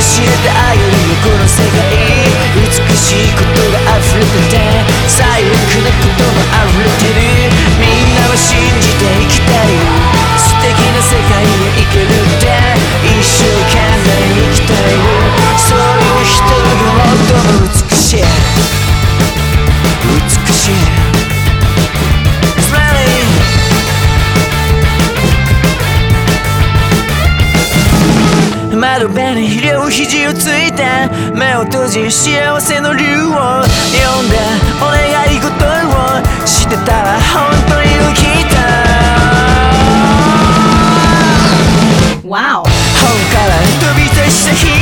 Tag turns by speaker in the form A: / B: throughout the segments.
A: 知れたあげるよこの世界。美しいこと窓辺に両肘をついて目を閉じ幸せの竜を読んでお願い事をしてたら本当に起きた
B: Wow.
A: 本から飛び出したヒ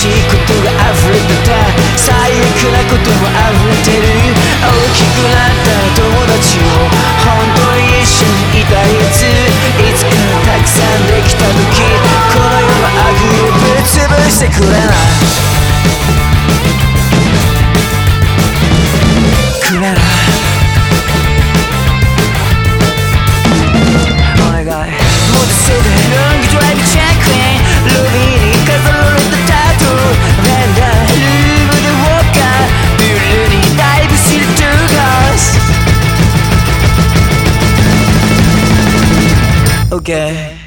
A: しいことが溢れてた。最悪なことも溢れてる Yeah.